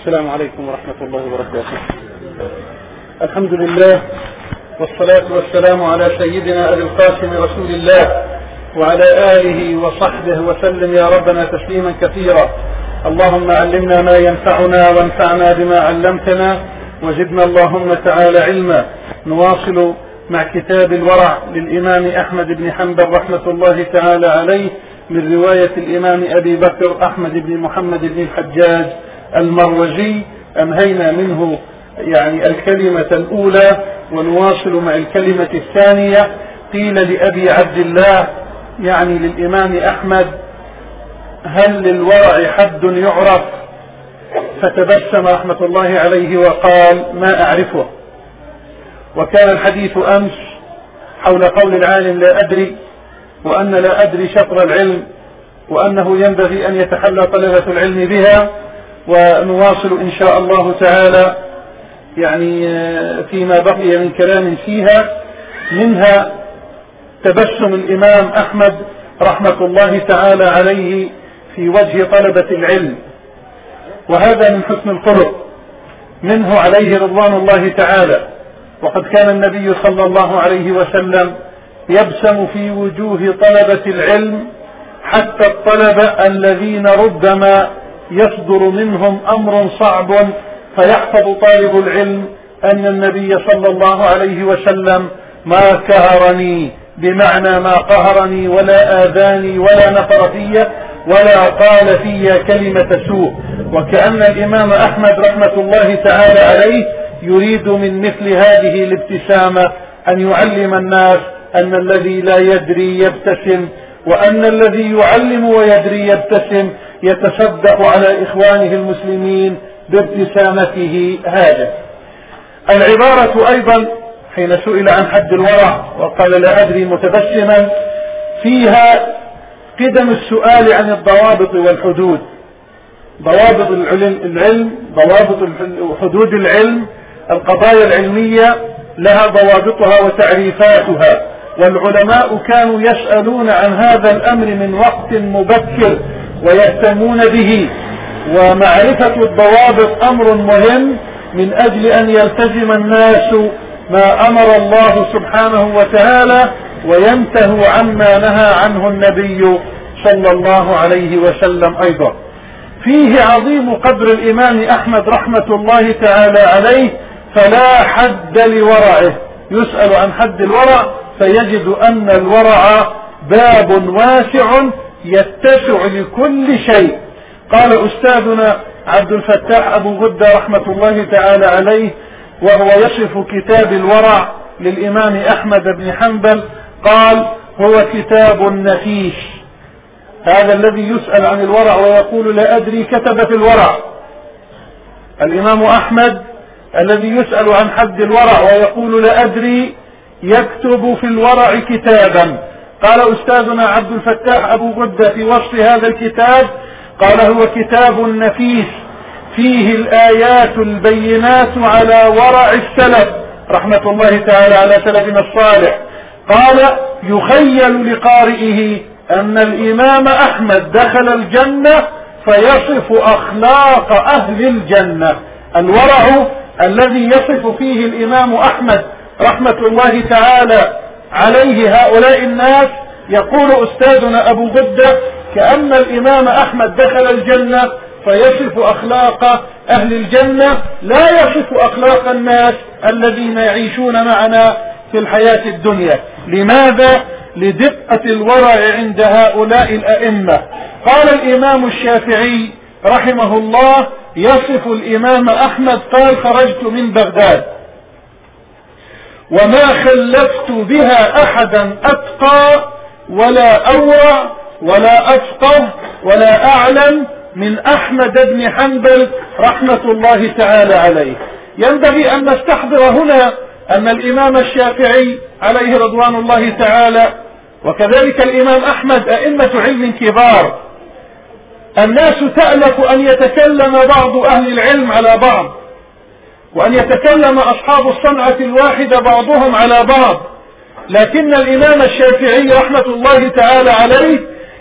السلام عليكم ورحمة الله وبركاته. الحمد لله والصلاة والسلام على سيدنا أبي القاسم رسول الله وعلى آله وصحبه وسلم يا ربنا تسليما كثيرا. اللهم علمنا ما ينفعنا وانفعنا بما علمتنا وزدنا اللهم تعالى علما. نواصل مع كتاب الورع للإمام أحمد بن حنبل رحمة الله تعالى عليه من رواية الإمام أبي بكر أحمد بن محمد بن الحجاج المروزي أنهينا منه يعني الكلمة الأولى ونواصل مع الكلمة الثانية. قيل لأبي عبد الله يعني للإمام أحمد هل للورع حد يعرف؟ فتبسم رحمة الله عليه وقال ما أعرفه. وكان الحديث أمس حول قول العالم لا أدري. وأن لا أدري شطر العلم وأنه ينبغي أن يتحلى طلبة العلم بها. ونواصل إن شاء الله تعالى يعني فيما بقي من كلام فيها. منها تبسم الإمام أحمد رحمة الله تعالى عليه في وجه طلبة العلم. وهذا من حسن الخلق. منه عليه رضوان الله تعالى. وقد كان النبي صلى الله عليه وسلم يبسم في وجوه طلبة العلم حتى الطلبة الذين ربما يصدر منهم أمر صعب فيحفظ طالب العلم أن النبي صلى الله عليه وسلم ما كهرني بمعنى ما قهرني ولا آذاني ولا نفر في ولا قال في كلمة سوء. وكأن الإمام أحمد رحمة الله تعالى عليه يريد من مثل هذه الابتسامة أن يعلم الناس أن الذي لا يدري يبتسم وأن الذي يعلم ويدري يبتسم يتصدق على إخوانه المسلمين بابتسامته هذه العبارة أيضا حين سئل عن حد الورع وقال لا أدري متبسما فيها قدم السؤال عن الضوابط والحدود. ضوابط العلم ضوابط حدود العلم القضايا العلمية لها ضوابطها وتعريفاتها. والعلماء كانوا يسألون عن هذا الأمر من وقت مبكر. ويهتمون به. ومعرفة الضوابط أمر مهم من أجل أن يلتزم الناس ما أمر الله سبحانه وتعالى وينتهوا عما نهى عنه النبي صلى الله عليه وسلم أيضا. فيه عظيم قدر الإمام أحمد رحمة الله تعالى عليه فلا حد لورعه. يسأل عن حد الورع فيجد أن الورع باب واسع يتسع لكل شيء. قال أستاذنا عبد الفتاح أبو غدة رحمة الله تعالى عليه وهو يصف كتاب الورع للإمام أحمد بن حنبل قال هو كتاب نفيس. هذا الذي يسأل عن الورع ويقول لا أدري كتب في الورع. الإمام أحمد الذي يسأل عن حد الورع ويقول لا أدري يكتب في الورع كتابا. قال أستاذنا عبد الفتاح أبو غدة في وصف هذا الكتاب قال هو كتاب نفيس فيه الآيات البينات على ورع السلف رحمة الله تعالى على سلفنا الصالح. قال يخيل لقارئه أن الإمام أحمد دخل الجنة فيصف أخلاق أهل الجنة. الورع الذي يصف فيه الإمام أحمد رحمة الله تعالى. عليه هؤلاء الناس يقول أستاذنا أبو غدة كأن الإمام أحمد دخل الجنة فيصف أخلاق أهل الجنة لا يصف أخلاق الناس الذين يعيشون معنا في الحياة الدنيا. لماذا؟ لدقة الورع عند هؤلاء الأئمة. قال الإمام الشافعي رحمه الله يصف الإمام أحمد قال خرجت من بغداد. وما خلفت بها أحدا أتقى ولا أورع ولا أفقه ولا أعلم من أحمد بن حنبل رحمة الله تعالى عليه. ينبغي أن نستحضر هنا أن الإمام الشافعي عليه رضوان الله تعالى وكذلك الإمام أحمد أئمة علم كبار. الناس تألف أن يتكلم بعض أهل العلم على بعض. وأن يتكلم أصحاب الصنعة الواحدة بعضهم على بعض. لكن الإمام الشافعي رحمة الله تعالى عليه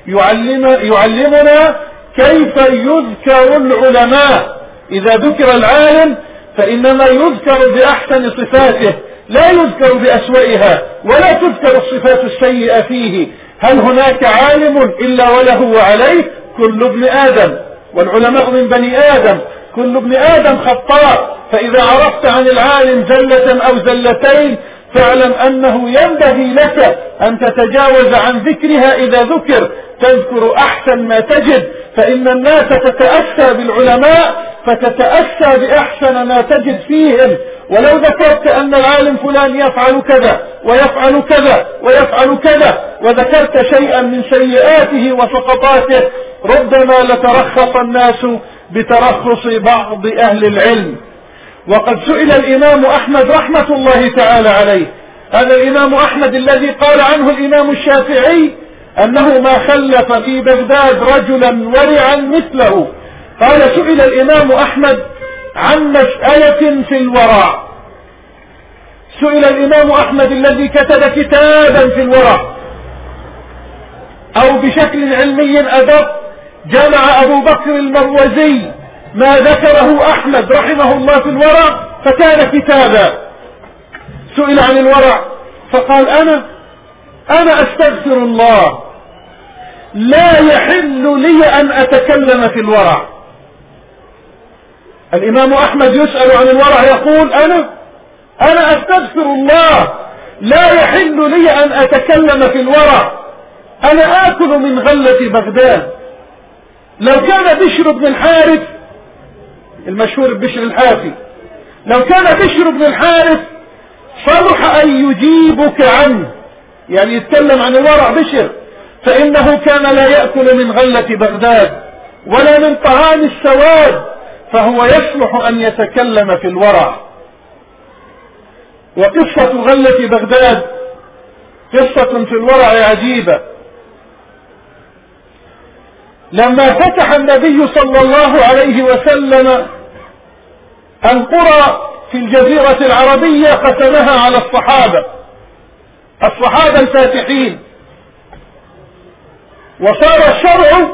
يعلم يعلمنا كيف يذكر العلماء. إذا ذكر العالم فإنما يذكر بأحسن صفاته. لا يذكر بأسوئها ولا تذكر الصفات السيئة فيه. هل هناك عالم إلا وله وعليه؟ كل ابن آدم. والعلماء من بني آدم. كل ابن آدم خطاء فإذا عرفت عن العالم زلة أو زلتين فاعلم أنه ينبغي لك أن تتجاوز عن ذكرها إذا ذكر. تذكر أحسن ما تجد فإن الناس تتأسى بالعلماء فتتأسى بأحسن ما تجد فيهم. ولو ذكرت أن العالم فلان يفعل كذا ويفعل كذا ويفعل كذا وذكرت شيئا من سيئاته وسقطاته ربما لترخص الناس بترخص بعض أهل العلم. وقد سئل الإمام أحمد رحمة الله تعالى عليه. هذا الإمام أحمد الذي قال عنه الإمام الشافعي أنه ما خلف في بغداد رجلا ورعا مثله. قال سئل الإمام أحمد عن مسألة في الورع سئل الإمام أحمد الذي كتب كتابا في الورع أو بشكل علمي أدق جمع أبو بكر المروزي ما ذكره أحمد رحمه الله في الورع فكان كتابا. سئل عن الورع فقال أنا أنا أستغفر الله. لا يحل لي أن أتكلم في الورع الإمام أحمد يسأل عن الورع يقول أنا أنا أستغفر الله. لا يحل لي أن أتكلم في الورع أنا آكل من غلة بغداد. لو كان بشر بن الحارث المشهور بشر الحافي لو كان بشر بن الحارث صلح أن يجيبك عنه يعني يتكلم عن الورع بشر فإنه كان لا يأكل من غلة بغداد ولا من طعام السواد فهو يصلح أن يتكلم في الورع. وقصة غلة بغداد قصة في الورع عجيبة. لما فتح النبي صلى الله عليه وسلم القرى في الجزيرة العربية قسمها على الصحابة الصحابة الفاتحين. وصار الشرع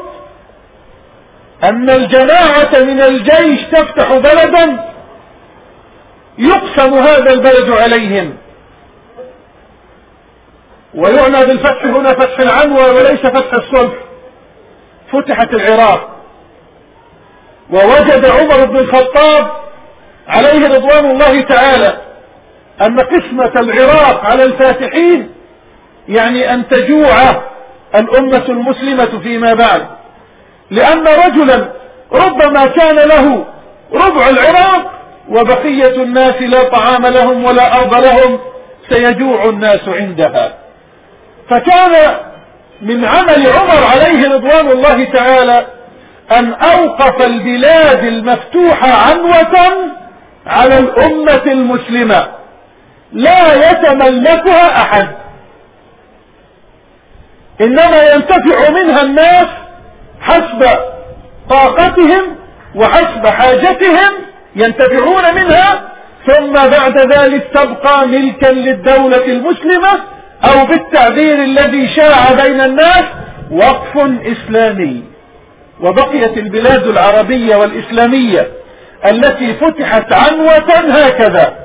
أن الجماعة من الجيش تفتح بلدا يقسم هذا البلد عليهم. ويعنى بالفتح هنا فتح العنوى وليس فتح الصلح فتحت العراق. ووجد عمر بن الخطاب عليه رضوان الله تعالى أن قسمة العراق على الفاتحين يعني أن تجوع الأمة المسلمة فيما بعد. لأن رجلا ربما كان له ربع العراق وبقية الناس لا طعام لهم ولا أرض لهم سيجوع الناس عندها. فكان من عمل عمر عليه رضوان الله تعالى أن أوقف البلاد المفتوحة عنوة على الأمة المسلمة. لا يتملكها أحد. إنما ينتفع منها الناس حسب طاقتهم وحسب حاجتهم ينتفعون منها ثم بعد ذلك تبقى ملكا للدولة المسلمة أو بالتعبير الذي شاع بين الناس وقف إسلامي. وبقيت البلاد العربية والإسلامية التي فتحت عنوة هكذا.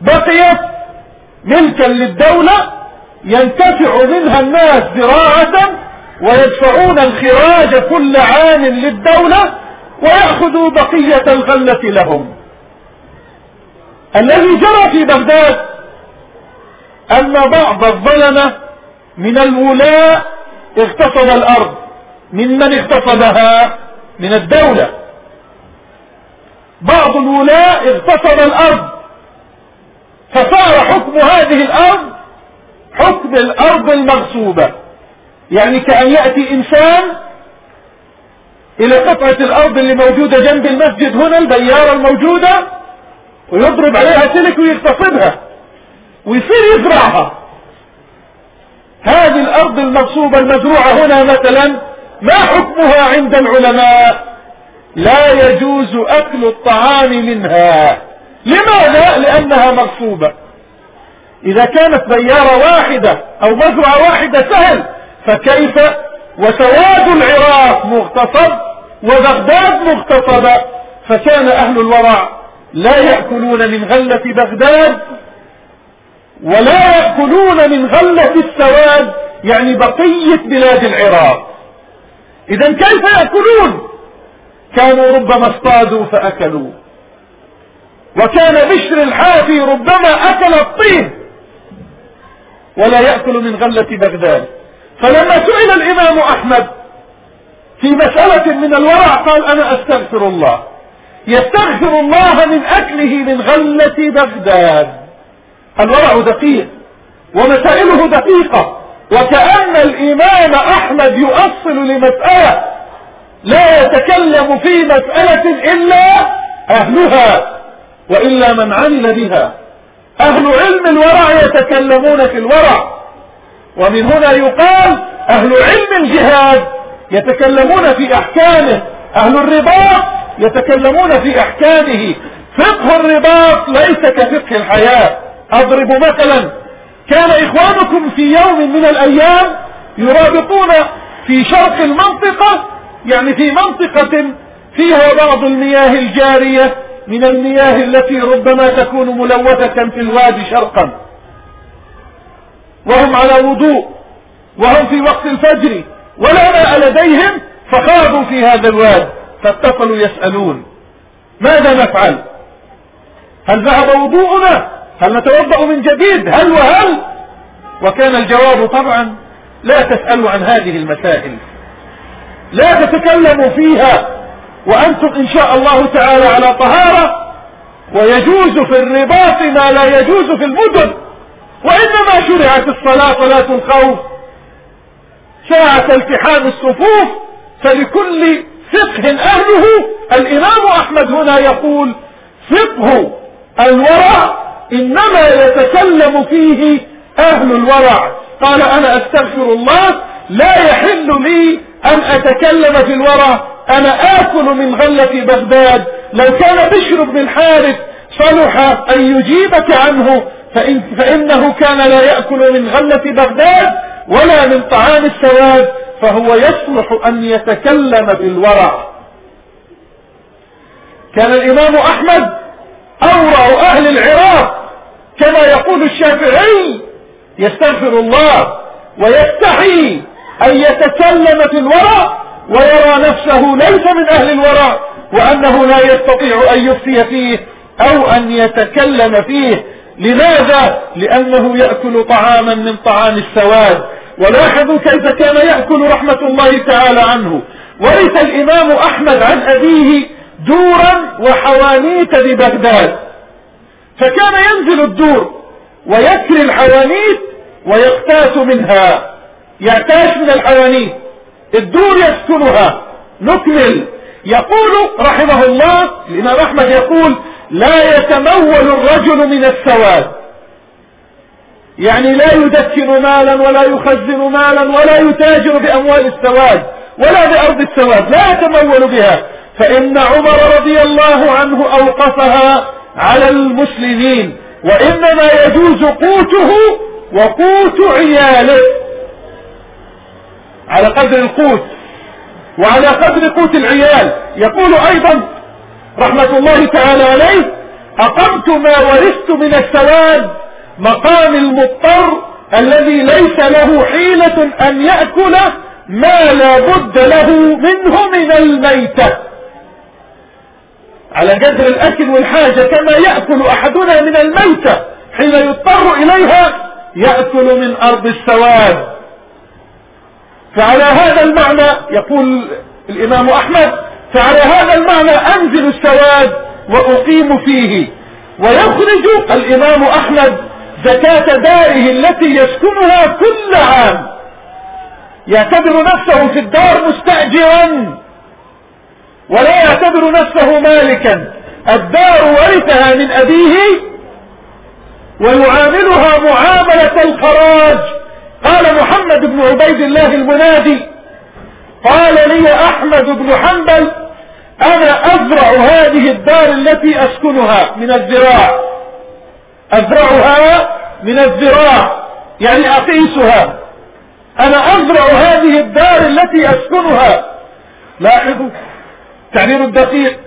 بقيت ملكا للدولة ينتفع منها الناس زراعة ويدفعون الخراج كل عام للدولة ويأخذوا بقية الغلة لهم. الذي جرى في بغداد أن بعض الظلمة من الولاء اغتصب الأرض ممن اغتصبها من الدولة. بعض الولاء اغتصب الأرض. فصار حكم هذه الأرض حكم الأرض المغصوبة. يعني كأن يأتي إنسان إلى قطعة الأرض اللي موجودة جنب المسجد هنا البيارة الموجودة ويضرب عليها سلك ويغتصبها. ويصير يزرعها. هذه الأرض المغصوبة المزروعة هنا مثلا ما حكمها عند العلماء؟ لا يجوز أكل الطعام منها. لماذا؟ لأنها مغصوبة إذا كانت بيارة واحدة أو مزرعة واحدة سهل فكيف؟ وسواد العراق مغتصب وبغداد مغتصبة. فكان أهل الورع لا يأكلون من غلة بغداد ولا يأكلون من غلة السواد يعني بقية بلاد العراق. إذا كيف يأكلون؟ كانوا ربما اصطادوا فأكلوا. وكان بشر الحافي ربما أكل الطين. ولا يأكل من غلة بغداد. فلما سئل الإمام أحمد في مسألة من الورع قال أنا أستغفر الله. يستغفر الله من أكله من غلة بغداد. الورع دقيق ومسائله دقيقة وكأن الإمام أحمد يؤصل لمسألة لا يتكلم في مسألة إلا أهلها وإلا من عمل بها. أهل علم الورع يتكلمون في الورع ومن هنا يقال أهل علم الجهاد يتكلمون في أحكامه أهل الرباط يتكلمون في أحكامه. فقه الرباط ليس كفقه الحياة. أضرب مثلا كان إخوانكم في يوم من الأيام يرابطون في شرق المنطقة يعني في منطقة فيها بعض المياه الجارية من المياه التي ربما تكون ملوثة في الوادي شرقا. وهم على وضوء وهم في وقت الفجر ولا ماء لديهم فخاضوا في هذا الواد فاتصلوا يسألون. ماذا نفعل؟ هل ذهب وضوءنا؟ هل نتوضأ من جديد هل وهل؟ وكان الجواب طبعا لا تسألوا عن هذه المسائل. لا تتكلموا فيها وأنتم إن شاء الله تعالى على طهارة ويجوز في الرباط ما لا يجوز في المدن. وإنما شرعت الصلاة صلاة الخوف ساعة التحام الصفوف فلكل فقه أهله الإمام أحمد هنا يقول فقه الورع إنما يتكلم فيه أهل الورع. قال أنا أستغفر الله لا يحل لي أن أتكلم في الورع. أنا آكل من غلة بغداد. لو كان بشر بن الحارث صلح أن يجيبك عنه فإن فإنه كان لا يأكل من غلة بغداد ولا من طعام السواد فهو يصلح أن يتكلم بالورع كان الإمام أحمد أورع أهل العراق. كما يقول الشافعي يستغفر الله ويستحي أن يتكلم في الورع ويرى نفسه ليس من أهل الورع وأنه لا يستطيع أن يفتي فيه أو أن يتكلم فيه. لماذا؟ لأنه يأكل طعاما من طعام السواد. ولاحظوا كيف كان يأكل رحمة الله تعالى عنه. ورث الإمام أحمد عن أبيه دورا وحوانيت ببغداد. فكان ينزل الدور ويكري الحوانيت ويقتات منها. يعتاش من الحوانيت الدور يسكنها. نكمل. يقول رحمه الله الإمام أحمد يقول لا يتمول الرجل من السواد. يعني لا يدكن مالا ولا يخزن مالا ولا يتاجر بأموال السواد ولا بأرض السواد. لا يتمول بها. فإن عمر رضي الله عنه أوقفها على المسلمين وإنما يجوز قوته وقوت عياله. على قدر القوت وعلى قدر قوت العيال. يقول أيضا رحمة الله تعالى عليه أقمت ما ورثت من السواد مقام المضطر الذي ليس له حيلة أن يأكل ما لا بد له منه من الميتة. على قدر الأكل والحاجة كما يأكل أحدنا من الميتة حين يضطر إليها يأكل من أرض السواد فعلى هذا المعنى يقول الإمام أحمد فعلى هذا المعنى أنزل السواد وأقيم فيه. ويخرج الإمام أحمد زكاة داره التي يسكنها كل عام. يعتبر نفسه في الدار مستأجرا. ولا يعتبر نفسه مالكا. الدار ورثها من أبيه ويعاملها معاملة الخراج. قال محمد بن عبيد الله المنادي قال لي أحمد بن حنبل أنا أزرع هذه الدار التي أسكنها من الزراع. أزرعها من الزراع يعني أقيسها. أنا أزرع هذه الدار التي أسكنها. لاحظوا تعبير الدقيق.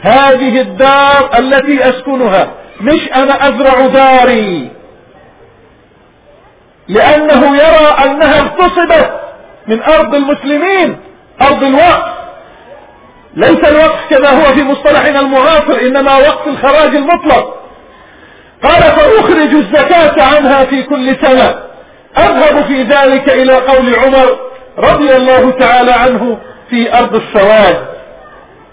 هذه الدار التي أسكنها. مش أنا أزرع داري. لأنه يرى أنها اغتصبت من أرض المسلمين أرض الوقف. ليس الوقف كما هو في مصطلحنا المعاصر إنما وقف الخراج المطلق. قال فأخرج الزكاة عنها في كل سنة. أذهب في ذلك إلى قول عمر رضي الله تعالى عنه في أرض السواد.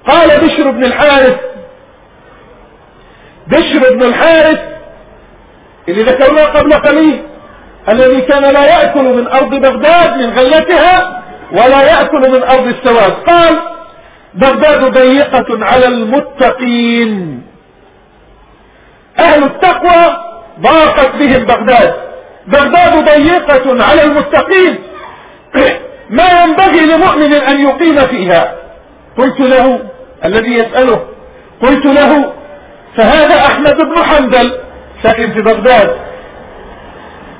قال بشر بن الحارث. بشر بن الحارث اللي ذكرناه قبل قليل الذي كان لا يأكل من أرض بغداد من غلتها ولا يأكل من أرض السواد. قال بغداد ضيقة على المتقين. أهل التقوى ضاقت بهم بغداد. بغداد ضيقة على المتقين. ما ينبغي لمؤمن أن يقيم فيها. قلت له الذي يسأله قلت له فهذا أحمد بن حنبل ساكن في بغداد.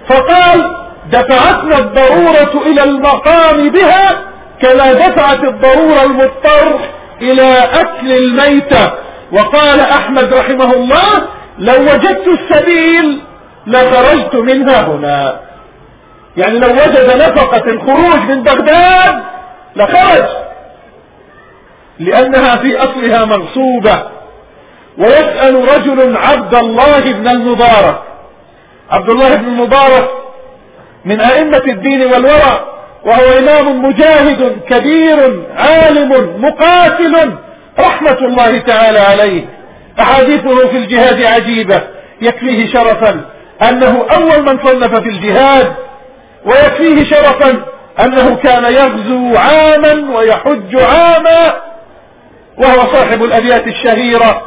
فقال دفعتنا الضرورة إلى المقام بها كما دفعت الضرورة المضطر إلى أكل الميتة. وقال أحمد رحمه الله لو وجدت السبيل لخرجت منها هنا. يعني لو وجد نفقة الخروج من بغداد لخرج. لأنها في أصلها مغصوبة. ويسأل رجل عبد الله بن المبارك. عبد الله بن المبارك من أئمة الدين والورع وهو إمام مجاهد كبير عالم مقاتل رحمة الله تعالى عليه. أحاديثه في الجهاد عجيبة يكفيه شرفا أنه أول من صنف في الجهاد ويكفيه شرفا أنه كان يغزو عاما ويحج عاما. وهو صاحب الأبيات الشهيرة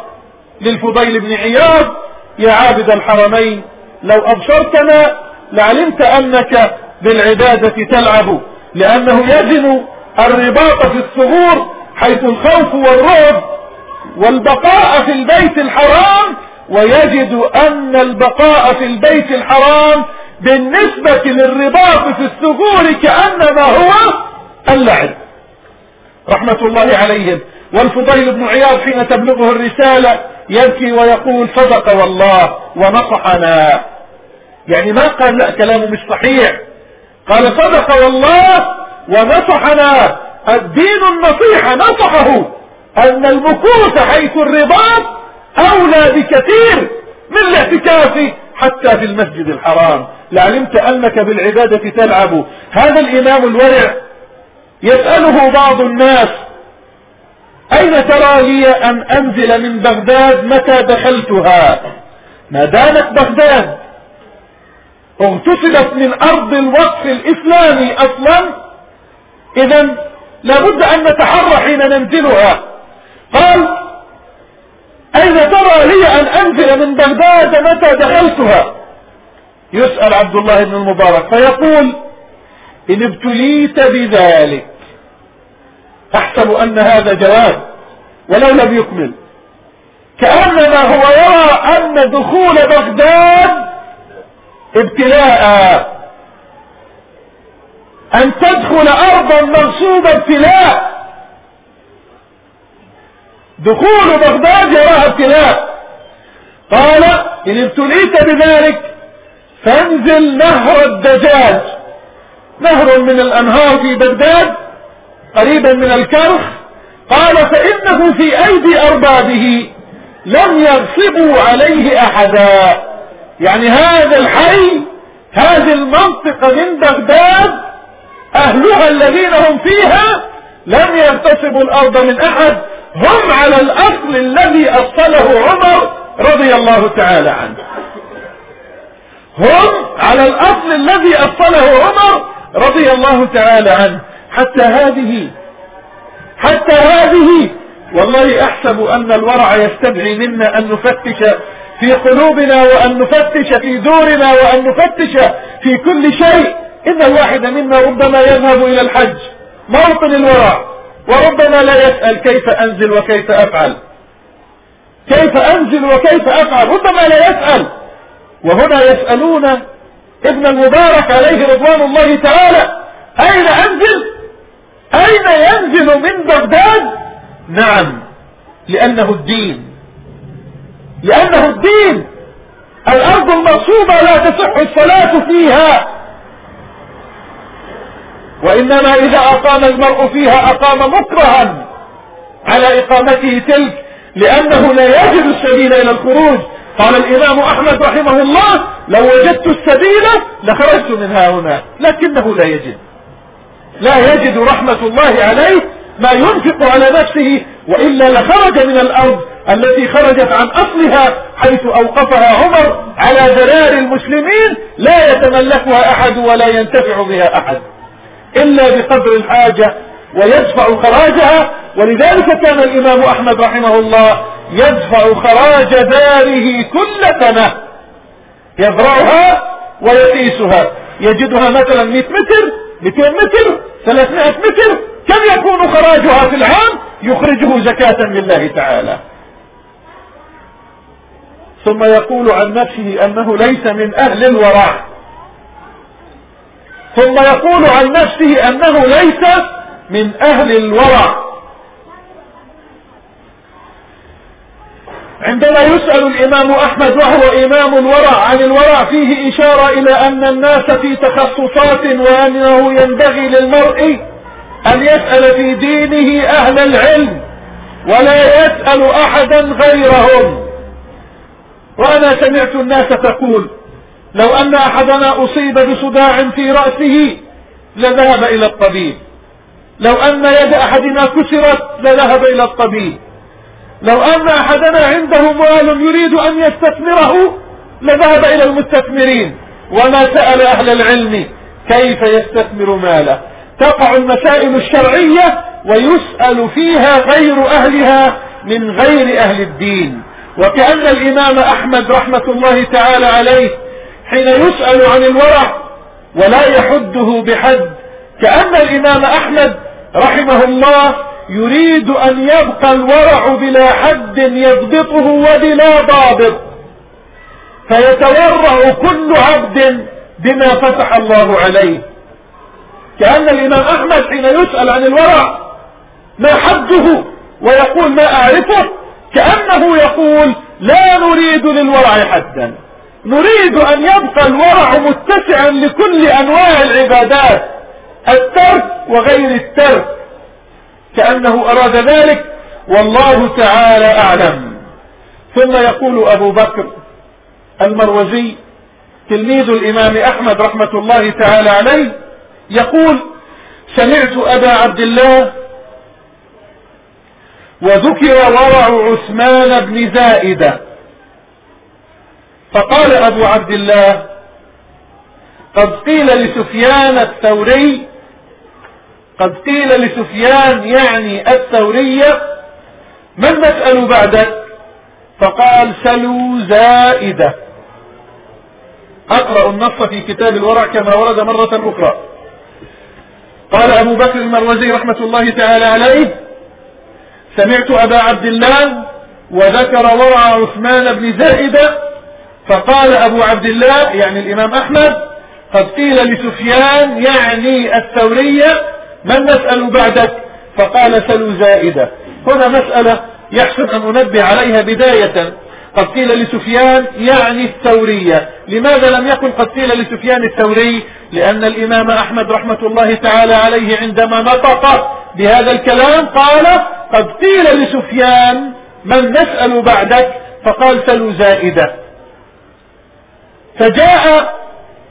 للفضيل بن عياض. يا عابد الحرمين لو أبصرتنا لعلمت أنك بالعبادة تلعب لأنه يزن الرباط في الثغور حيث الخوف والرعب والبقاء في البيت الحرام. ويجد أن البقاء في البيت الحرام بالنسبة للرباط في الثغور كأنما هو اللعب. رحمة الله عليهم. والفضيل بن عياض حين تبلغه الرسالة يبكي ويقول صدق والله ونصحنا. يعني ما قال لا كلامه مش صحيح. قال صدق والله ونصحنا. الدين النصيحة نصحه أن المكوث حيث الرباط أولى بكثير من الاعتكاف حتى في المسجد الحرام. لعلمت أنك بالعبادة تلعب. هذا الإمام الورع يسأله بعض الناس أين ترى لي أن أنزل من بغداد؟ متى دخلتها؟ ما دامت بغداد. اغتصبت من أرض الوقف الإسلامي أصلا. إذا لابد أن نتحرى حين ننزلها. قال أين ترى لي أن أنزل من بغداد؟ متى دخلتها؟ يسأل عبد الله بن المبارك فيقول إن ابتليت بذلك. أحسب أن هذا جواب ولو لم يكمل. كأنما هو يرى أن دخول بغداد ابتلاء. أن تدخل أرضا مغصوبة ابتلاء. دخول بغداد يراها ابتلاء. قال إن ابتليت بذلك فانزل نهر الدجاج. نهر من الأنهار في بغداد قريبا من الكرخ قال فإنه في أيدي أربابه لم يغصبوا عليه أحدا. يعني هذا الحي هذه المنطقة من بغداد أهلها الذين هم فيها لم يغتصبوا الأرض من أحد. هم على الأصل الذي أصله عمر رضي الله تعالى عنه. هم على الأصل الذي أصله عمر رضي الله تعالى عنه. حتى هذه حتى هذه. والله أحسب أن الورع يستدعي منا أن نفتش في قلوبنا وأن نفتش في دورنا وأن نفتش في كل شيء. إن الواحد منا ربما يذهب إلى الحج موطن الورع وربما لا يسأل كيف أنزل وكيف أفعل. كيف أنزل وكيف أفعل؟ ربما لا يسأل. وهنا يسألون ابن المبارك عليه رضوان الله تعالى أين أنزل؟ أين ينزل من بغداد؟ نعم لأنه الدين. لأنه الدين. الأرض المغصوبة لا تصح الصلاة فيها. وإنما إذا أقام المرء فيها أقام مكرها على إقامته تلك لأنه لا يجد السبيل إلى الخروج. قال الإمام أحمد رحمه الله لو وجدت السبيل لخرجت من ها هنا لكنه لا يجد. لا يجد رحمة الله عليه ما ينفق على نفسه وإلا لخرج من الأرض التي خرجت عن أصلها حيث أوقفها عمر على ذرار المسلمين لا يتملكها أحد ولا ينتفع بها أحد إلا بقدر الحاجة ويدفع خراجها. ولذلك كان الإمام أحمد رحمه الله يدفع خراج داره كل سنة يزرعها ويقيسها. يجدها مثلا 100 متر 200 متر 300 متر. كم يكون خراجها في العام؟ يخرجه زكاة لله تعالى. ثم يقول عن نفسه أنه ليس من أهل الورع. ثم يقول عن نفسه أنه ليس من أهل الورع. عندما يسأل الإمام أحمد وهو إمام الورع عن الورع فيه إشارة إلى أن الناس في تخصصات وأنه ينبغي للمرء أن يسأل في دينه أهل العلم ولا يسأل أحدا غيرهم. وأنا سمعت الناس تقول لو أن أحدنا أصيب بصداع في رأسه لذهب إلى الطبيب. لو أن يد أحدنا كسرت لذهب إلى الطبيب. لو أن أحدنا عنده مال يريد أن يستثمره لذهب إلى المستثمرين. وما سأل أهل العلم كيف يستثمر ماله. تقع المسائل الشرعية ويسأل فيها غير أهلها من غير أهل الدين. وكأن الإمام أحمد رحمة الله تعالى عليه حين يسأل عن الورع ولا يحده بحد كأن الإمام أحمد رحمه الله يريد أن يبقى الورع بلا حد يضبطه وبلا ضابط. فيتورع كل عبد بما فتح الله عليه. كأن الإمام أحمد حين يسأل عن الورع ما حده؟ ويقول ما أعرفه؟ كأنه يقول لا نريد للورع حدا. نريد أن يبقى الورع متسعا لكل أنواع العبادات الترك وغير الترك. كأنه أراد ذلك والله تعالى أعلم. ثم يقول أبو بكر المروزي تلميذ الإمام أحمد رحمة الله تعالى عليه يقول سمعت أبا عبد الله وذكر ورع عثمان بن زائدة. فقال أبو عبد الله قد قيل لسفيان الثوري قد قيل لسفيان يعني الثورية من نسأل بعدك؟ فقال سلوا زائدة. أقرأ النص في كتاب الورع كما ورد مرة أخرى. قال أبو بكر المروزي رحمة الله تعالى عليه سمعت أبا عبد الله وذكر ورع عثمان بن زائدة. فقال أبو عبد الله يعني الإمام أحمد قد قيل لسفيان يعني الثورية من نسأل بعدك؟ فقال سلوا زائدة. هنا مسألة يحسن أن أنبه عليها بداية. قد قيل لسفيان يعني الثورية. لماذا لم يكن قد قيل لسفيان الثوري؟ لأن الإمام أحمد رحمة الله تعالى عليه عندما نطق بهذا الكلام قال قد قيل لسفيان من نسأل بعدك؟ فقال سلوا زائدة. فجاء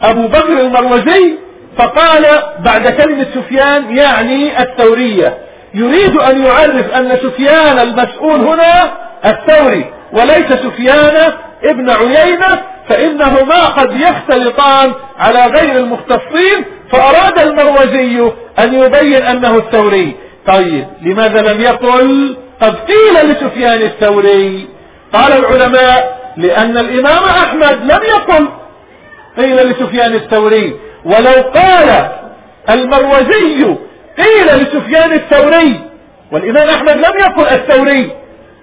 أبو بكر المروزي فقال بعد كلمة سفيان يعني الثورية يريد أن يعرف أن سفيان المسؤول هنا الثوري وليس سفيان ابن عيينة فإنهما قد يختلطان على غير المختصين فأراد المروزي أن يبين أنه الثوري. طيب لماذا لم يقل؟ قد قيل لسفيان الثوري. قال العلماء لأن الإمام أحمد لم يقل قيل لسفيان الثوري. ولو قال المروزي قيل لسفيان الثوري والإمام أحمد لم يقل الثوري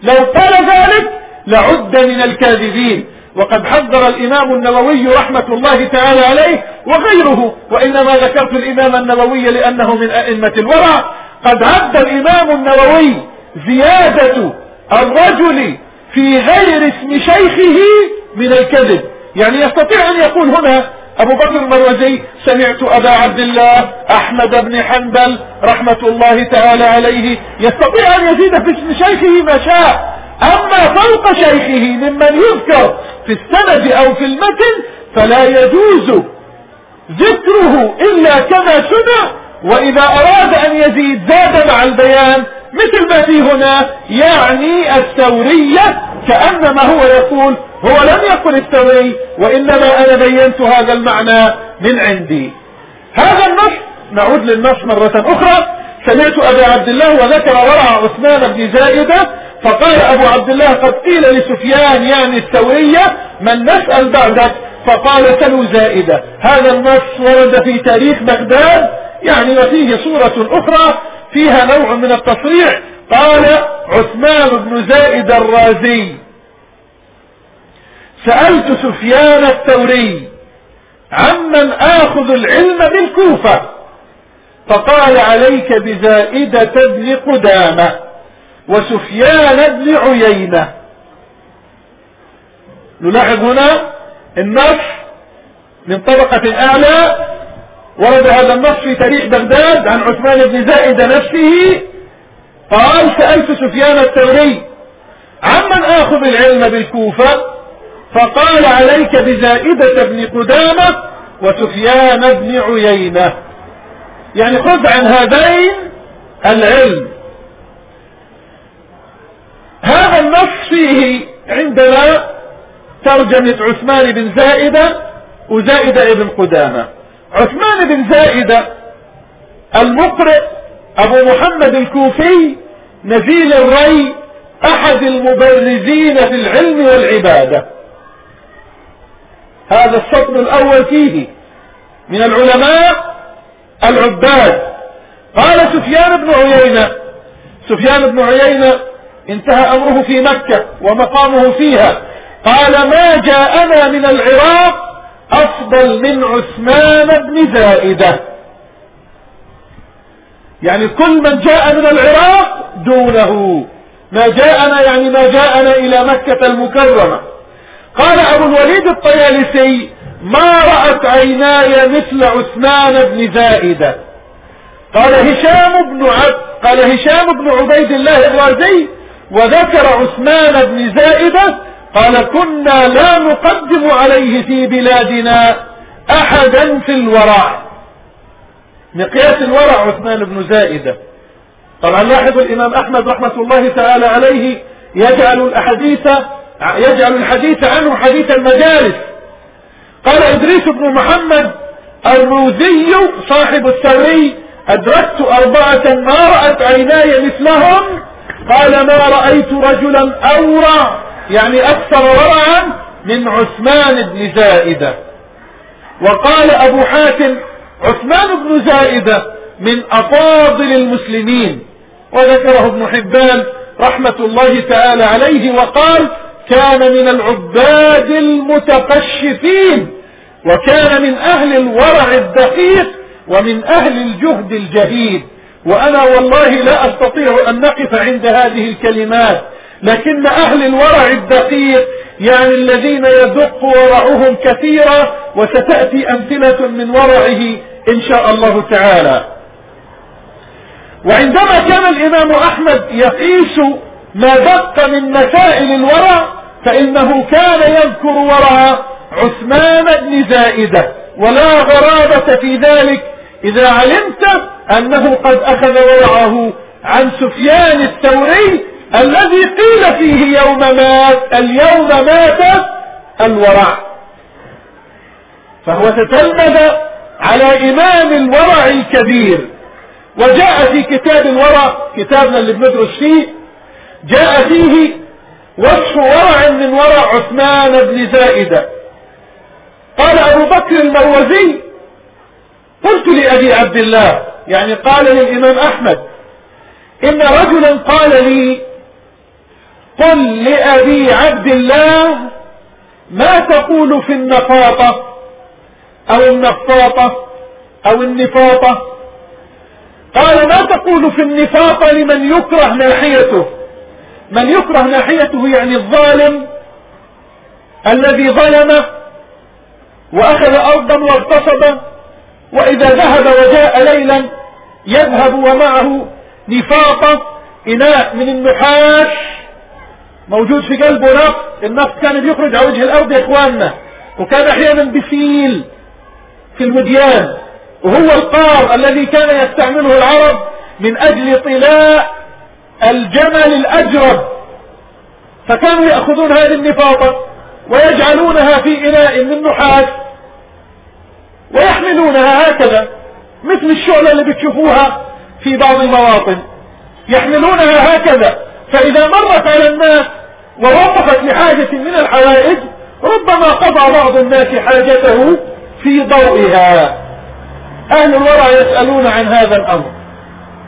لو قال ذلك لعد من الكاذبين. وقد حذر الإمام النووي رحمة الله تعالى عليه وغيره وإنما ذكرت الإمام النووي لأنه من أئمة الورع قد عد الإمام النووي زيادة الرجل في غير اسم شيخه من الكذب. يعني يستطيع أن يقول هنا أبو بكر المروزي سمعت أبا عبد الله أحمد بن حنبل رحمة الله تعالى عليه يستطيع أن يزيد في اسم شيخه ما شاء. أما فوق شيخه ممن يذكر في السند أو في المتن فلا يجوز ذكره إلا كما سمع وإذا أراد أن يزيد زاد مع البيان. مثل ما في هنا يعني الثورية كأنما هو يقول هو لم يقل الثوري وإنما أنا بينت هذا المعنى من عندي. هذا النص نعود للنص مرة أخرى. سمعت أبا عبد الله وذكر ورع عثمان بن زائدة فقال أبو عبد الله قد قيل لسفيان يعني الثورية من نسأل بعدك؟ فقال سلوا زائدة هذا النص ورد في تاريخ بغداد يعني وفيه صورة أخرى فيها نوع من التصريح قال عثمان بن زائد الرازي سألت سفيان الثوري عمن آخذ العلم بالكوفة؟ فقال عليك بزائدة بن قدامة وسفيان بن عيينة. نلاحظ هنا النص من طبقة أعلى ورد هذا النص في تاريخ بغداد عن عثمان بن زائد نفسه قال سألت سفيان الثوري عمن آخذ العلم بالكوفة فقال عليك بزائدة بن قدامة وسفيان بن عيينة. يعني خذ عن هذين العلم. هذا النص فيه عندنا ترجمة عثمان بن زائدة وزائدة ابن قدامة. عثمان بن زائدة المقرئ أبو محمد الكوفي نزيل الري أحد المبرزين في العلم والعبادة. هذا السطر الأول فيه من العلماء العباد. قال سفيان بن عيينة سفيان بن عيينة انتهى أمره في مكة ومقامه فيها. قال ما جاءنا من العراق أفضل من عثمان بن زائدة. يعني كل من جاء من العراق دونه. ما جاءنا يعني ما جاءنا إلى مكة المكرمة. قال أبو الوليد الطيالسي ما رأت عيناي مثل عثمان بن زائدة. قال هشام بن عبد قال هشام بن عبيد الله الرازي وذكر عثمان بن زائدة. قال كنا لا نقدم عليه في بلادنا أحدا في الورع مقياس الورع عثمان بن زائدة. طبعا لاحظوا الإمام أحمد رحمة الله تعالى عليه يجعل الاحاديث يجعل الحديث عنه حديث المجالس. قال إدريس بن محمد الروزي صاحب الثوري أدركت أربعة ما رأت عيناي مثلهم. قال ما رأيت رجلا أورع يعني أكثر ورعا من عثمان بن زائدة. وقال أبو حاتم عثمان بن زائدة من أفاضل المسلمين وذكره ابن حبان رحمة الله تعالى عليه وقال كان من العباد المتقشفين وكان من أهل الورع الدقيق ومن أهل الجهد الجهيد. وأنا والله لا أستطيع أن نقف عند هذه الكلمات لكن أهل الورع الدقيق يعني الذين يدق ورعهم كثيرا وستأتي أمثلة من ورعه إن شاء الله تعالى. وعندما كان الإمام أحمد يقيس ما دق من مسائل الورع فإنه كان يذكر ورع عثمان بن زائدة ولا غرابة في ذلك إذا علمت أنه قد أخذ ورعه عن سفيان الثوري الذي قيل فيه يوم مات اليوم مات الورع. فهو تتلمذ على إمام الورع الكبير. وجاء في كتاب الورع كتابنا اللي بندرس فيه جاء فيه وصف ورع من ورع عثمان بن زائدة. قال أبو بكر المروزي قلت لأبي عبد الله يعني قال للإمام أحمد إن رجلا قال لي قل لأبي عبد الله ما تقول في النفاطة أو النفاطة أو النفاطة قال ما تقول في النفاق لمن يكره ناحيته؟ من يكره ناحيته يعني الظالم الذي ظلم وأخذ أرضا واغتصب وإذا ذهب وجاء ليلا يذهب ومعه نفاقة إناء من النحاس. موجود في قلبه نفط النفط كان بيخرج على وجه الأرض يا إخواننا وكان أحيانا بسيل. في المديان وهو القار الذي كان يستعمله العرب من أجل طلاء الجمل الأجرب. فكانوا يأخذون هذه النفاطة ويجعلونها في إناء من نحاس ويحملونها هكذا مثل الشعلة اللي بتشوفوها في بعض المواطن. يحملونها هكذا فإذا مرت على الناس ووقفت لحاجة من الحوائج ربما قضى بعض الناس حاجته في ضوئها. أهل الورع يسألون عن هذا الأمر.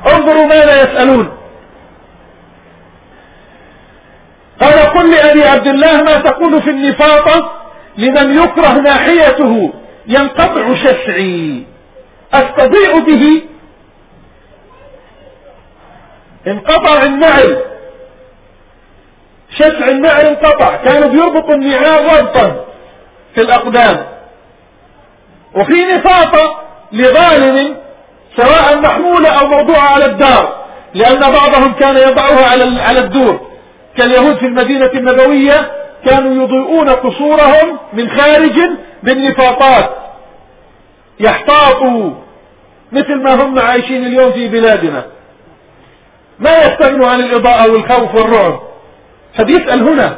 انظروا ماذا يسألون. قال قل لأبي عبد الله ما تقول في النفاقة لمن يكره ناحيته ينقطع شسعي. أستضيء به؟ انقطع النعل. شسع النعل انقطع. كانوا بيربطوا النعال ربطا في الأقدام. وفي نفاقة لظالم سواء محمولة أو موضوعة على الدار لأن بعضهم كان يضعها على على الدور. كاليهود في المدينة النبوية كانوا يضيئون قصورهم من خارج بالنفاقات يحتاطوا مثل ما هم عايشين اليوم في بلادنا. ما يستغنوا عن الإضاءة والخوف والرعب. فبيسأل هنا.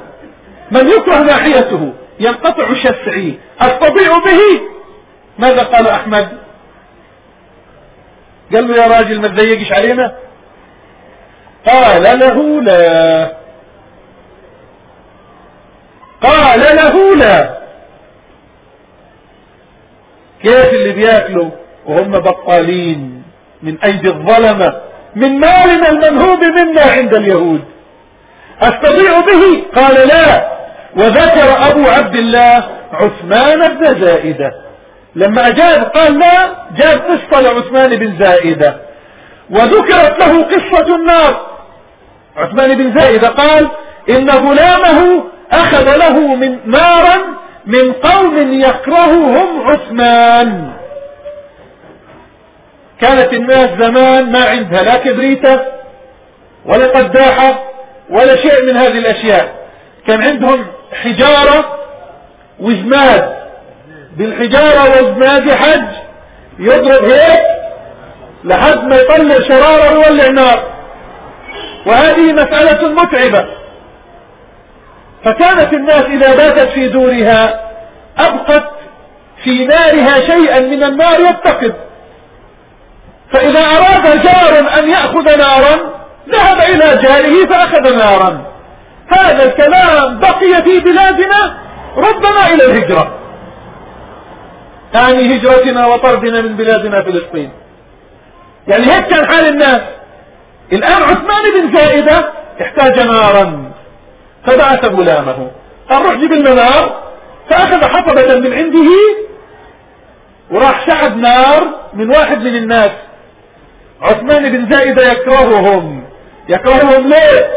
من يكره ناحيته ينقطع شسعي. أستطيع به ماذا قال أحمد؟ قال له يا راجل ما تضيقش علينا؟ قال له لا. قال له لا. كيف اللي بياكلوا وهم بطالين من أيدي الظلمة؟ من مالنا المنهوب منا عند اليهود. أستطيع به؟ قال لا. وذكر أبو عبد الله عثمان بن زائدة. لما اجاب قال لا جاب قصة لعثمان بن زائدة. وذكرت له قصة النار. عثمان بن زائدة قال إن غلامه أخذ له من نارا من قوم يكرههم عثمان. كانت الناس زمان ما عندها لا كبريتة ولا قداحة ولا شيء من هذه الأشياء. كان عندهم حجارة وزماد. بالحجارة وزماد حج يضرب هيك لحد ما يطلع شرارة ويولع نار. وهذه مسألة متعبة. فكانت الناس إذا باتت في دورها أبقت في نارها شيئا من النار يتقد. فإذا أراد جار أن يأخذ نارا ذهب إلى جاره فأخذ نارا. هذا الكلام بقي في بلادنا ربما إلى الهجرة. ثاني هجرتنا وطردنا من بلادنا فلسطين. يعني هيك كان حال الناس. الآن عثمان بن زائدة احتاج نارا. فبعث غلامه. قال روح جيب لنا نار. فأخذ حطبة من عنده وراح شعب نار من واحد من الناس. عثمان بن زائدة يكرههم. يكرههم ليه؟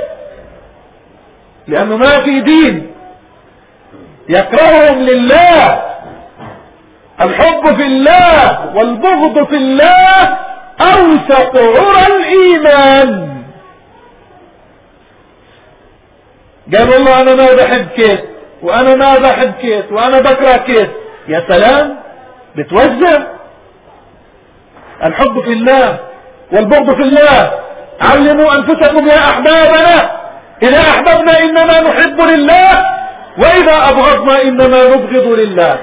لأنه ما في دين. يكرههم لله. الحب في الله والبغض في الله أوسط عرى الإيمان. قال والله أنا ما بحب كيت وأنا ما بحب كيت وأنا بكره كيت يا سلام بتوزع. الحب في الله والبغض في الله. علموا أنفسكم يا أحبابنا إذا أحببنا إنما نحب لله وإذا أبغضنا إنما نبغض لله.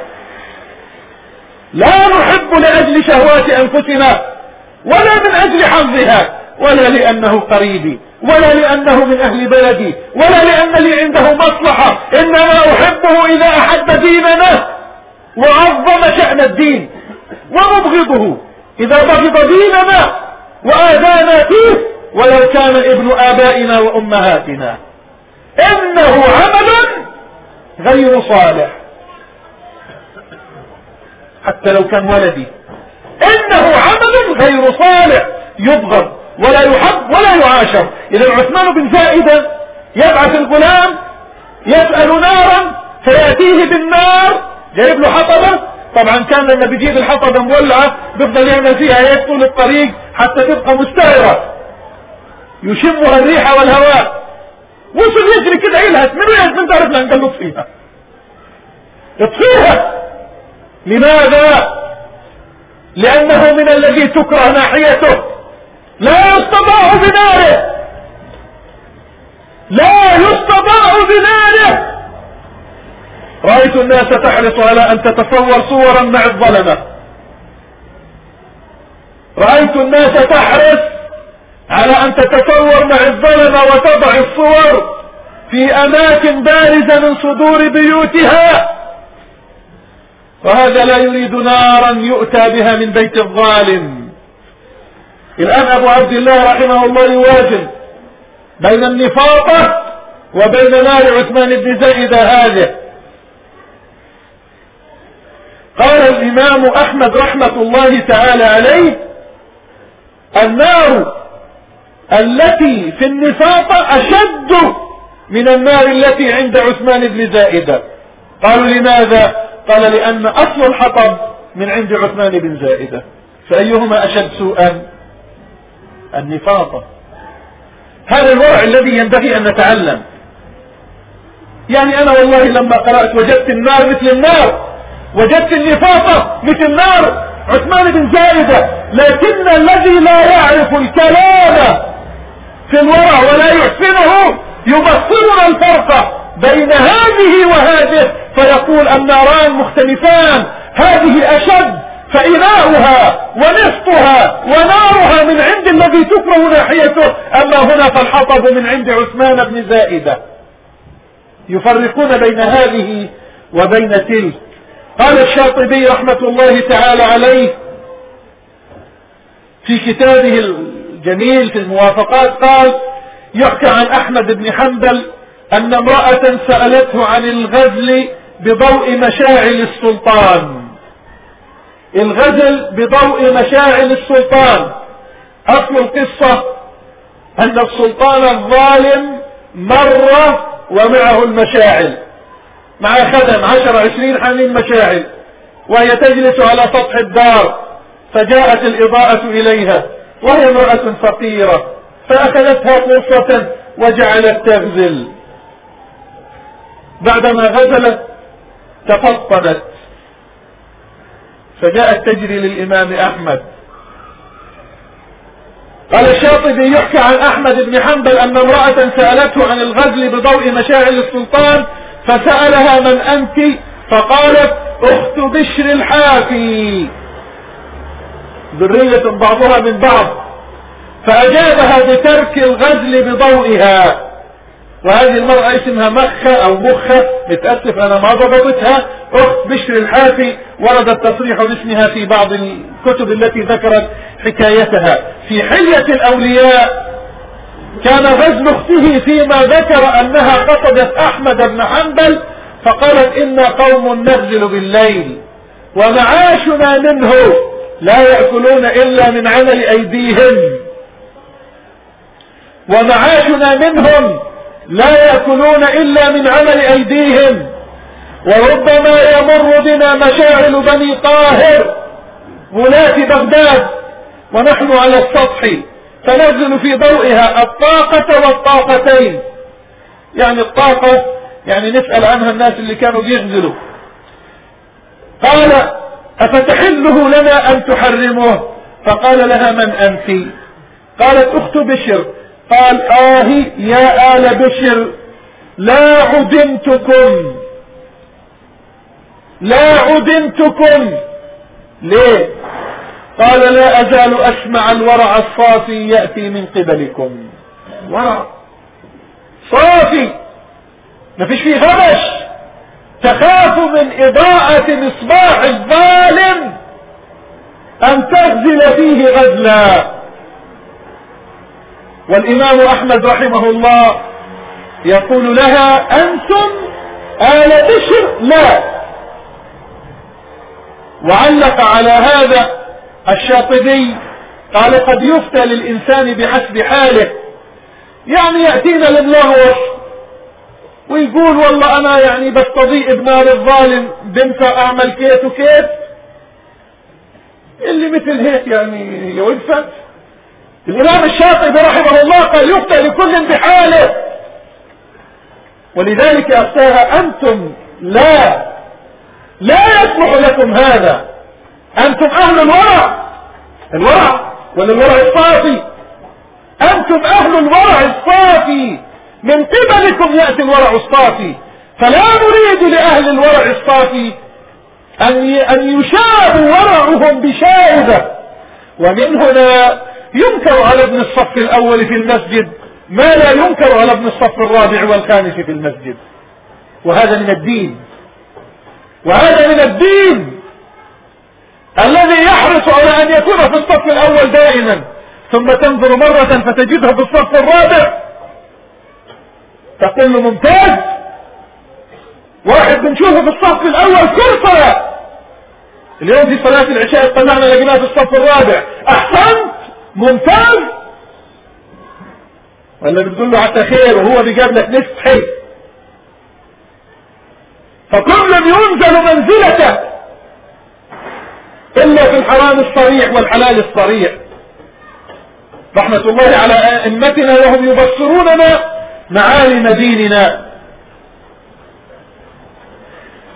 لا نحب لأجل شهوات أنفسنا ولا من أجل حظها ولا لأنه قريبي ولا لأنه من أهل بلدي ولا لأن لي عنده مصلحة إنما أحبه إذا أحب ديننا وعظم شأن الدين ونبغضه إذا بغض ديننا وآذانا فيه ولو كان ابن آبائنا وأمهاتنا. إنه عمل غير صالح. حتى لو كان ولدي. إنه عمل غير صالح. يبغض ولا يحب ولا يعاشر. إذا عثمان بن زائدة يبعث الغلام يسأل نارا فيأتيه بالنار. جايب له حطبة. طبعا كان لما بيجيب الحطبة مولعة بيفضل يعمل فيها هيك طول الطريق حتى تبقى مستعرة. يشمها الريح والهواء. وصل يجري كده؟ يلهث من وين؟ من تعرف لأن قال فيها اطفيها. لماذا؟ لأنه من الذي تكره ناحيته. لا يستطاع بناره. لا يستطاع بناره. رأيت الناس تحرص على أن تتصور صورا مع الظلمة. رأيت الناس تحرص على أن تتصور مع الظلمة وتضع الصور في أماكن بارزة من صدور بيوتها. وهذا لا يريد نارا يؤتى بها من بيت الظالم. الآن أبو عبد الله رحمه الله يوازن بين النفاقة وبين نار عثمان بن زيد هذه. قال الإمام أحمد رحمة الله تعالى عليه النار التي في النفاق أشد من النار التي عند عثمان بن زائدة قالوا لماذا؟ قال لأن أصل الحطب من عند عثمان بن زائدة. فأيهما أشد سوءا؟ النفاق. هذا الورع الذي ينبغي أن نتعلم. يعني أنا والله لما قرأت وجدت النار مثل النار وجدت النفاق مثل النار عثمان بن زائدة لكن الذي لا يعرف الكلام في الورع ولا يحسنه يبصرنا الفرق بين هذه وهذه. فيقول الناران مختلفان. هذه أشد فإناؤها ونفطها ونارها من عند الذي تكره ناحيته. أما هنا فالحطب من عند عثمان بن زائدة. يفرقون بين هذه وبين تلك. قال الشاطبي رحمة الله تعالى عليه في كتابه الجميل في الموافقات قال يحكى عن أحمد بن حنبل أن امرأة سألته عن الغزل بضوء مشاعل السلطان. الغزل بضوء مشاعل السلطان. أصل القصة أن السلطان الظالم مر ومعه المشاعل. مع خدم عشر عشرين حامل مشاعل. وهي تجلس على سطح الدار. فجاءت الإضاءة إليها. وهي امرأة فقيرة. فأخذتها قصة وجعلت تغزل. بعدما غزلت تفطنت فجاءت تجري للإمام أحمد. قال الشاطبي يحكى عن أحمد بن حنبل أن امرأة سألته عن الغزل بضوء مشاعل السلطان فسألها من أنت؟ فقالت أخت بشر الحافي. ذرية بعضها من بعض. فأجابها بترك الغزل بضوئها. وهذه المرأة اسمها مخة أو مخة متأسف أنا ما ضبطتها. أخت بشر الحافي ورد التصريح باسمها في بعض الكتب التي ذكرت حكايتها. في حلية الأولياء كان غزل أخته فيما ذكر أنها قصدت أحمد بن حنبل فقالت أنا قوم نغزل بالليل ومعاشنا منه لا يأكلون إلا من عمل أيديهم. ومعاشنا منهم لا يأكلون إلا من عمل أيديهم. وربما يمر بنا مشاعل بني طاهر. ولاة بغداد. ونحن على السطح. فننزل في ضوئها الطاقة والطاقتين. يعني الطاقة يعني نسأل عنها الناس اللي كانوا بيغزلوا قال أفتحله لنا أن تحرمه؟ فقال لها من أنت؟ قالت أخت بشر. قال آه يا آل بشر لا عدمتكم. لا عدمتكم. ليه؟ قال لا أزال أسمع الورع الصافي يأتي من قبلكم. ورع صافي. ما فيش فيه غبش تخاف من إضاءة مصباح الظالم أن تغزل فيه غزلا. والإمام أحمد رحمه الله يقول لها أنتم آل بشر؟ لا. وعلق على هذا الشاطبي قال قد يفتى للإنسان بحسب حاله. يعني يأتينا للغوص ويقول والله أنا يعني بستضيء بنار الظالم بنت أعمل كيت وكيت. اللي مثل هيك يعني يوقفت الإمام الشافعي رحمه الله قال يفتى لكل بحاله. ولذلك أفتاها أنتم لا لا يصلح لكم هذا. أنتم أهل الورع. الورع ولا الورع الصافي؟ أنتم أهل الورع الصافي. من قبلكم يأتي الورع الصافي. فلا نريد لأهل الورع الصافي أن أن يشابوا ورعهم بشائبة ومن هنا ينكر على ابن الصف الأول في المسجد ما لا ينكر على ابن الصف الرابع والخامس في المسجد. وهذا من الدين. وهذا من الدين الذي يحرص على أن يكون في الصف الأول دائما ثم تنظر مرة فتجده في الصف الرابع. تقول له ممتاز. واحد بنشوفه في الصف الأول كل صلاة اليوم في صلاة العشاء طلعنا لقيناه في الصف الرابع. أحسنت. ممتاز؟ ولا بتقول له حتى خير وهو بيقابلك نصف حلو فكل ينزل منزلته إلا في الحرام الصريح والحلال الصريح. رحمة الله على أئمتنا وهم يبصروننا معالم ديننا.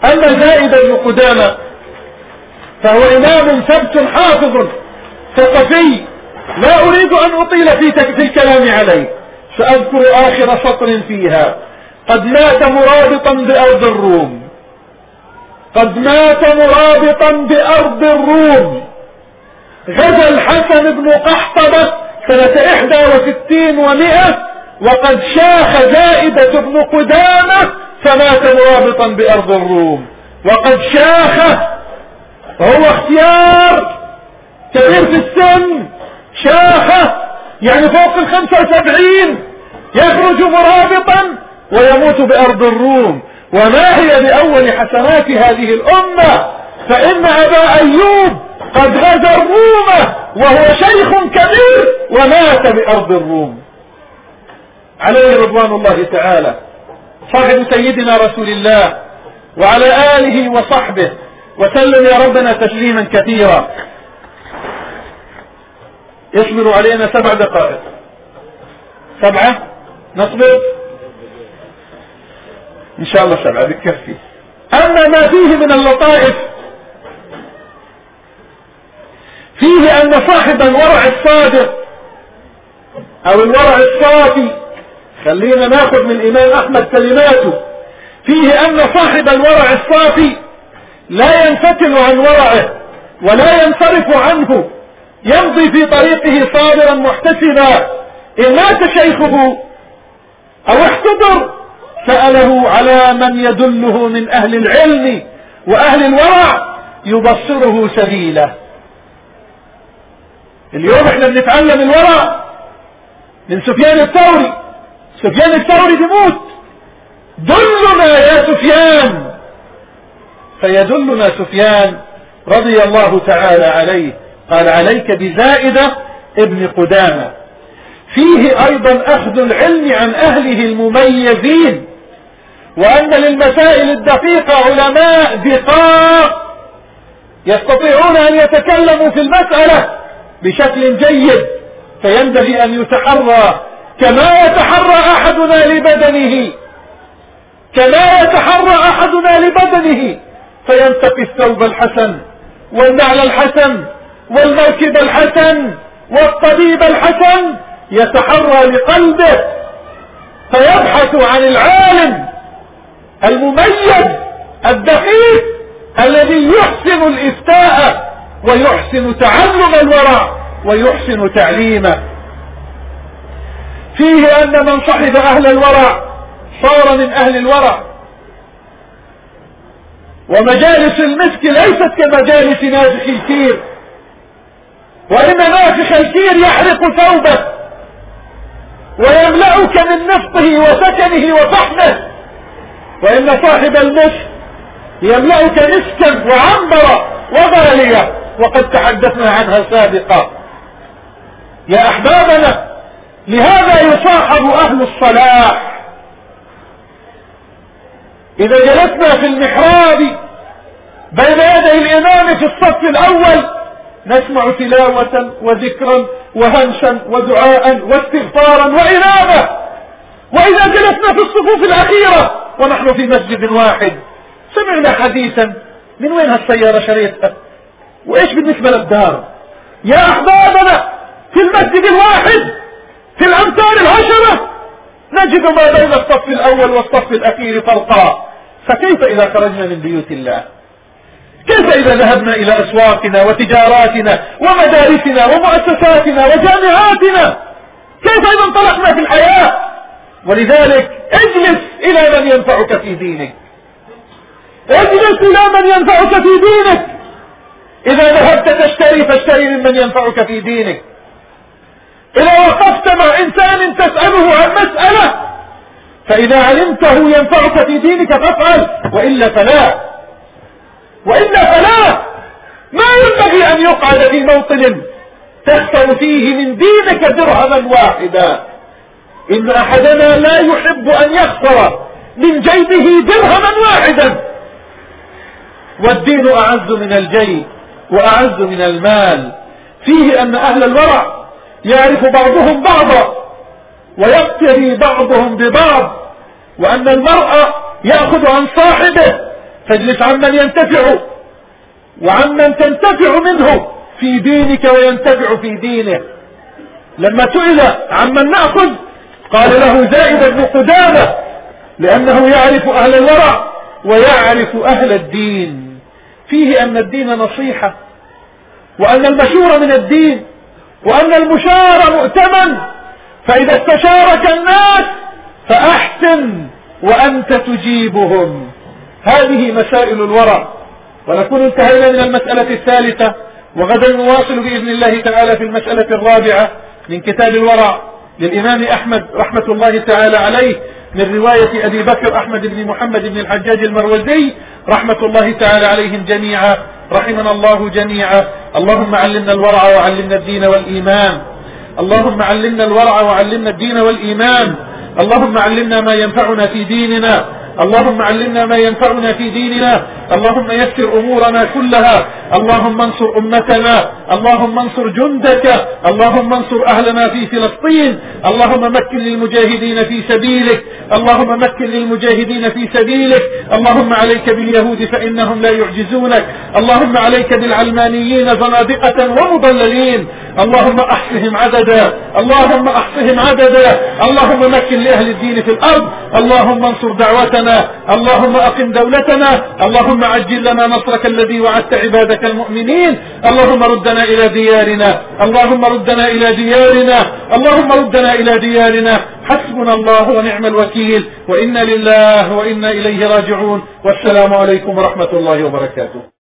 أما زائد بن قدامة فهو إمام ثبت حافظ ثقفي. لا أريد أن أطيل في, الكلام عليه سأذكر آخر سطر فيها. قد مات مرابطا بأرض الروم. قد مات مرابطا بأرض الروم. غزا الحسن بن قحطبة سنة إحدى وستين ومئة وقد شاخ زائدة بن قدامة فمات مرابطا بأرض الروم. وقد شاخ وهو اختيار كبير في السن. شاخ يعني فوق الخمسة وسبعين يخرج مرابطا ويموت بأرض الروم. وما هي بأول حسنات هذه الأمة؟ فإن أبا أيوب قد غزا الروم وهو شيخ كبير ومات بأرض الروم. عليه رضوان الله تعالى صاحب سيدنا رسول الله وعلى آله وصحبه وسلم يا ربنا تسليما كثيرا. يصبر علينا سبع دقائق. سبعة؟ نصبر؟ إن شاء الله سبعة بتكفي أما ما فيه من اللطائف فيه أن صاحب الورع الصادق أو الورع الصافي خلينا ناخذ من الإمام أحمد كلماته فيه أن صاحب الورع الصافي لا ينفتل عن ورعه ولا ينصرف عنه يمضي في طريقه صابرا محتسبا. إن مات شيخه أو احتضر سأله على من يدله من أهل العلم وأهل الورع يبصره سبيله اليوم إحنا بنتعلم الورع من سفيان الثوري. سفيان الثوري بيموت. دلنا يا سفيان. فيدلنا سفيان رضي الله تعالى عليه. قال عليك بزائدة ابن قدامة. فيه أيضا أخذ العلم عن أهله المميزين وأن للمسائل الدقيقة علماء دقاق يستطيعون أن يتكلموا في المسألة بشكل جيد فينبغي أن يتحرى كما يتحرى أحدنا لبدنه. كما يتحرى أحدنا لبدنه. فينتقي الثوب الحسن والنعل الحسن والمركب الحسن والطبيب الحسن يتحرى لقلبه فيبحث عن العالم المميز الدقيق الذي يحسن الإفتاء ويحسن تعلم الورع ويحسن تعليمه. فيه أن من صحب أهل الورع صار من أهل الورع ومجالس المسك ليست كمجالس نازح الكير. وإن نازح الكير يحرق ثوبه ويملأك من نفطه وسكنه وفحمه وإن صاحب المسك يملأك مسكا وعنبرا وغالية وقد تحدثنا عنها سابقا. يا أحبابنا لهذا يصاحب أهل الصلاح. إذا جلسنا في المحراب بين يدي الإمام في الصف الأول نسمع تلاوة وذكرا وهمسا ودعاء واستغفارا وإنابة وإذا جلسنا في الصفوف الأخيرة ونحن في مسجد واحد. سمعنا حديثا. من وين هالسيارة شريتها؟ وإيش بالنسبة للدار؟ يا أحبابنا في المسجد الواحد في الأمثال العشرة نجد ما بين الصف الأول والصف الأخير فرقا. فكيف إذا خرجنا من بيوت الله؟ كيف إذا ذهبنا إلى أسواقنا وتجاراتنا ومدارسنا ومؤسساتنا وجامعاتنا؟ كيف إذا انطلقنا في الحياة؟ ولذلك اجلس إلى من ينفعك في دينك. اجلس إلى من ينفعك في دينك. إذا ذهبت تشتري فاشتري ممن ينفعك في دينك. إذا وقفت مع إنسان تسأله عن مسألة فإذا علمته ينفعك في دينك فافعل وإلا فلا. وإلا فلا. ما ينبغي أن يقعد في موطن تخسر فيه من دينك درهما واحدا. إن أحدنا لا يحب أن يخسر من جيبه درهما واحدا. والدين أعز من الجيب وأعز من المال. فيه أن أهل الورع يعرف بعضهم بعضا ويقتري بعضهم ببعض. وأن المرأة يأخذ عن صاحبه. تجلس عمن ينتفع وعمن تنتفع منه في دينك وينتفع في دينه. لما سئل عمن نأخذ قال له زائد بن قدامة لأنه يعرف أهل الورع ويعرف أهل الدين. فيه أن الدين نصيحة وأن المشورة من الدين وأن المشار مؤتمن. فإذا استشارك الناس فأحسن وأنت تجيبهم. هذه مسائل الورع ونكون انتهينا من المسألة الثالثة وغدا نواصل بإذن الله تعالى في المسألة الرابعة من كتاب الورع للإمام أحمد رحمة الله تعالى عليه من رواية أبي بكر أحمد بن محمد بن الحجاج المروزي رحمة الله تعالى عليهم جميعا. رحمنا الله جميعا. اللهم علمنا الورع وعلمنا الدين والإيمان. اللهم علمنا الورع وعلمنا الدين والإيمان. اللهم علمنا ما ينفعنا في ديننا. اللهم علمنا ما ينفعنا في ديننا اللهم يسر أمورنا كلها اللهم انصر أمتنا اللهم انصر جندك اللهم انصر أهلنا في فلسطين اللهم مكن للمجاهدين في سبيلك اللهم مكن للمجاهدين في سبيلك اللهم عليك باليهود فإنهم لا يعجزونك اللهم عليك بالعلمانيين زنادقة ومضللين اللهم أحصهم عددا اللهم أحصهم عددا اللهم مكن لأهل الدين في الأرض اللهم انصر دعوتنا اللهم أقم دولتنا اللهم عجل لنا نصرك الذي وعدت عبادك المؤمنين اللهم ردنا إلى ديارنا اللهم ردنا إلى ديارنا اللهم ردنا إلى ديارنا. حسبنا الله ونعم الوكيل وإنا لله وإنا إليه راجعون. والسلام عليكم ورحمة الله وبركاته.